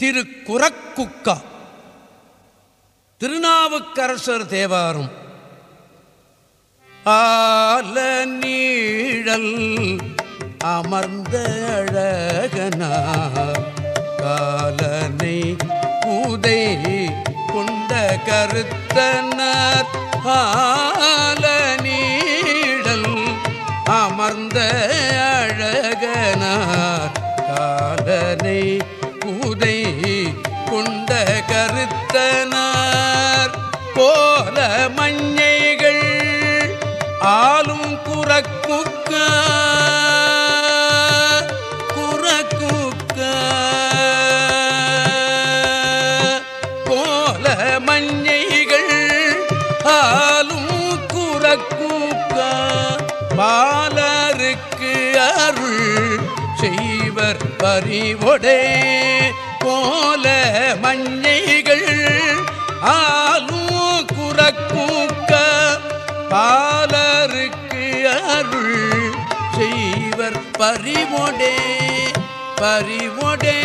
திரு குரக்குக்கா திருநாவுக்கரசர் தேவாரும். ஆல நீழல் அமர்ந்த அழகனா காலனை கூதை கொண்ட கருத்தனர். ஆல நீழல் அமர்ந்த அழகனார். காலனை கொண்ட கருத்தனார். போல மஞ்சைகள் ஆளும் குரக்குக்க குரக்குக்க போல மஞ்சைகள் ஆளும் குரக்குக்க பாலருக்கு அருள் செய்வர் பறிவொடே போல மஞ்சைகள் ஆளும் குரக்கூக்க பாலருக்கு அருள் செய்வர் பறிவொடே பறிவொடே